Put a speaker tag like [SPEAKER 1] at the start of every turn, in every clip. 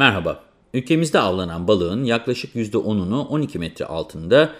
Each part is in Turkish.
[SPEAKER 1] Merhaba. Ülkemizde avlanan balığın yaklaşık %10'unu 12 metre altında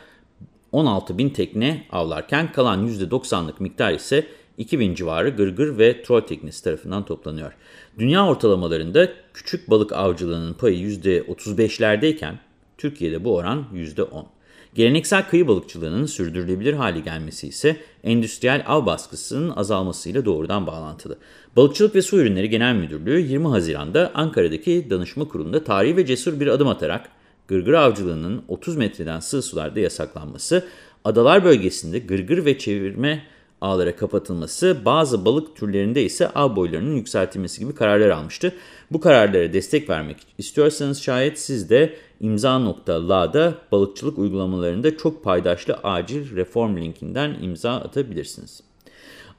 [SPEAKER 1] 16 bin tekne avlarken kalan %90'lık miktar ise 2000 civarı gırgır ve troll teknesi tarafından toplanıyor. Dünya ortalamalarında küçük balık avcılığının payı %35'lerdeyken Türkiye'de bu oran %10. Geleneksel kıyı balıkçılığının sürdürülebilir hale gelmesi ise endüstriyel av baskısının azalmasıyla doğrudan bağlantılı. Balıkçılık ve Su Ürünleri Genel Müdürlüğü 20 Haziran'da Ankara'daki danışma kurulunda tarihi ve cesur bir adım atarak gırgır avcılığının 30 metreden sığ sularda yasaklanması, adalar bölgesinde gırgır ve çevirme ağlara kapatılması, bazı balık türlerinde ise av boylarının yükseltilmesi gibi kararlar almıştı. Bu kararlara destek vermek istiyorsanız şayet siz de imza.la'da balıkçılık uygulamalarında çok paydaşlı acil reform linkinden imza atabilirsiniz.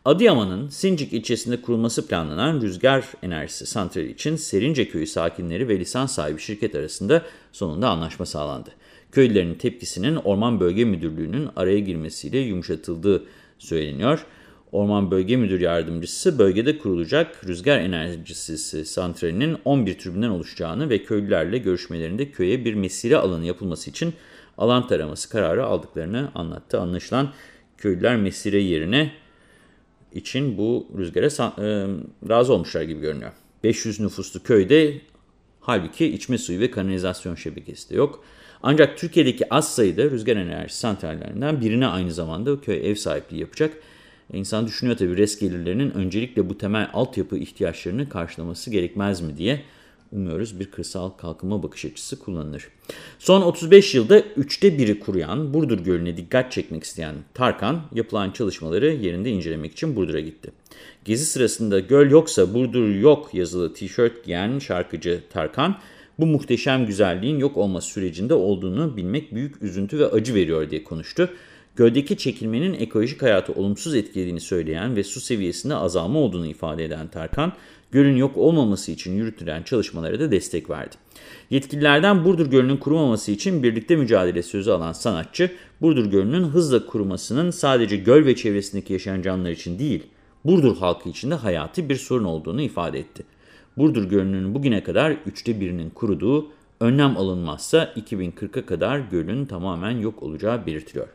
[SPEAKER 1] Adıyaman'ın Sincik ilçesinde kurulması planlanan rüzgar enerjisi santrali için Serince köyü sakinleri ve lisans sahibi şirket arasında sonunda anlaşma sağlandı. Köylülerin tepkisinin Orman Bölge Müdürlüğü'nün araya girmesiyle yumuşatıldığı söyleniyor. Orman Bölge Müdür Yardımcısı bölgede kurulacak rüzgar enerjisi santralinin 11 türbinden oluşacağını ve köylülerle görüşmelerinde köye bir mesire alanı yapılması için alan taraması kararı aldıklarını anlattı. Anlaşılan köylüler mesire yerine için bu rüzgara e, razı olmuşlar gibi görünüyor. 500 nüfuslu köyde halbuki içme suyu ve kanalizasyon şebekesi de yok. Ancak Türkiye'deki az sayıda rüzgar enerji santrallerinden birine aynı zamanda köy ev sahipliği yapacak. E, insan düşünüyor tabii res gelirlerinin öncelikle bu temel altyapı ihtiyaçlarını karşılaması gerekmez mi diye umuyoruz bir kırsal kalkınma bakış açısı kullanılır. Son 35 yılda üçte biri kuruyan Burdur Gölü'ne dikkat çekmek isteyen Tarkan yapılan çalışmaları yerinde incelemek için Burdur'a gitti. Gezi sırasında göl yoksa Burdur yok yazılı tişört giyen şarkıcı Tarkan bu muhteşem güzelliğin yok olması sürecinde olduğunu bilmek büyük üzüntü ve acı veriyor diye konuştu. Göldeki çekilmenin ekolojik hayatı olumsuz etkilediğini söyleyen ve su seviyesinde azalma olduğunu ifade eden Tarkan, gölün yok olmaması için yürütülen çalışmalara da destek verdi. Yetkililerden Burdur Gölü'nün kurumaması için birlikte mücadele sözü alan sanatçı, Burdur Gölü'nün hızla kurumasının sadece göl ve çevresindeki yaşayan canlılar için değil, Burdur halkı için de hayati bir sorun olduğunu ifade etti. Burdur Gölü'nün bugüne kadar üçte birinin kuruduğu, önlem alınmazsa 2040'a kadar gölün tamamen yok olacağı belirtiliyor.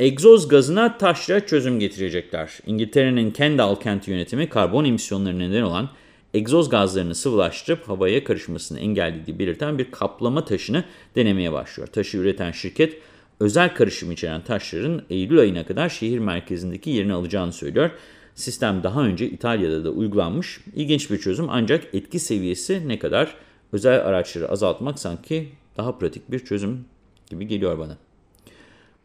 [SPEAKER 1] Egzoz gazına taşra çözüm getirecekler. İngiltere'nin Kendal kenti yönetimi karbon emisyonları neden olan egzoz gazlarını sıvılaştırıp havaya karışmasını engellediği belirten bir kaplama taşını denemeye başlıyor. Taşı üreten şirket özel karışım içeren taşların Eylül ayına kadar şehir merkezindeki yerini alacağını söylüyor. Sistem daha önce İtalya'da da uygulanmış. İlginç bir çözüm ancak etki seviyesi ne kadar? Özel araçları azaltmak sanki daha pratik bir çözüm gibi geliyor bana.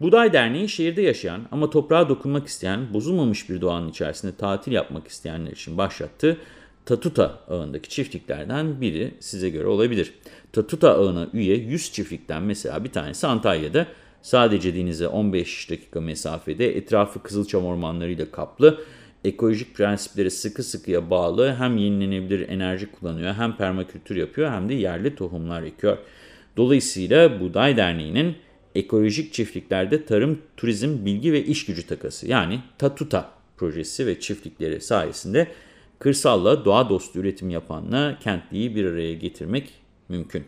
[SPEAKER 1] Buday Derneği şehirde yaşayan ama toprağa dokunmak isteyen, bozulmamış bir doğanın içerisinde tatil yapmak isteyenler için başlattığı Tatuta ağındaki çiftliklerden biri size göre olabilir. Tatuta ağına üye 100 çiftlikten mesela bir tanesi Antalya'da sadece denize 15 dakika mesafede etrafı kızılçam ormanlarıyla kaplı ekolojik prensiplere sıkı sıkıya bağlı hem yenilenebilir enerji kullanıyor hem permakültür yapıyor hem de yerli tohumlar ekiyor. Dolayısıyla Buday Derneği'nin ekolojik çiftliklerde tarım, turizm, bilgi ve iş gücü takası yani TATUTA projesi ve çiftlikleri sayesinde kırsalla doğa dostu üretim yapanla kentliyi bir araya getirmek mümkün.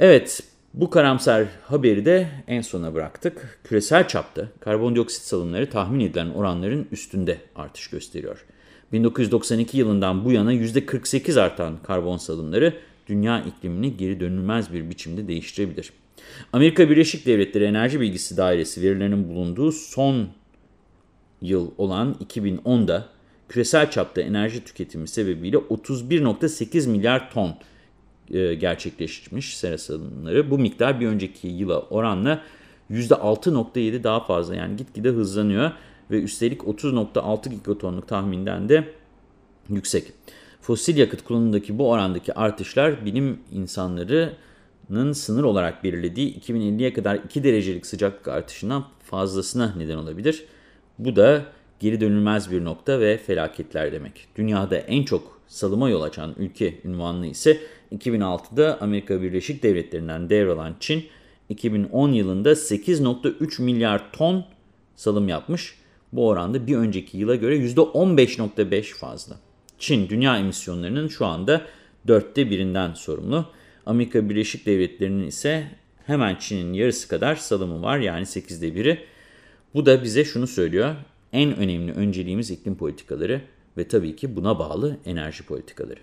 [SPEAKER 1] Evet, bu karamsar haberi de en sona bıraktık. Küresel çapta karbondioksit salımları tahmin edilen oranların üstünde artış gösteriyor. 1992 yılından bu yana %48 artan karbon salımları dünya iklimini geri dönülmez bir biçimde değiştirebilir. Amerika Birleşik Devletleri Enerji Bilgisi Dairesi verilerinin bulunduğu son yıl olan 2010'da küresel çapta enerji tüketimi sebebiyle 31.8 milyar ton e, gerçekleşmiş sera salımları. Bu miktar bir önceki yıla oranla %6.7 daha fazla yani gitgide hızlanıyor ve üstelik 30.6 gigatonluk tahminden de yüksek. Fosil yakıt kullanımındaki bu orandaki artışlar bilim insanlarının sınır olarak belirlediği 2050'ye kadar 2 derecelik sıcaklık artışından fazlasına neden olabilir. Bu da geri dönülmez bir nokta ve felaketler demek. Dünyada en çok salıma yol açan ülke ünvanını ise 2006'da Amerika Birleşik Devletleri'nden devralan Çin, 2010 yılında 8.3 milyar ton salım yapmış. Bu oranda bir önceki yıla göre %15.5 fazla. Çin dünya emisyonlarının şu anda dörtte birinden sorumlu. Amerika Birleşik Devletleri'nin ise hemen Çin'in yarısı kadar salımı var yani sekizde biri. Bu da bize şunu söylüyor. En önemli önceliğimiz iklim politikaları ve tabii ki buna bağlı enerji politikaları.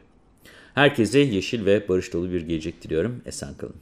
[SPEAKER 1] Herkese yeşil ve barış dolu bir gelecek diliyorum. Esen kalın.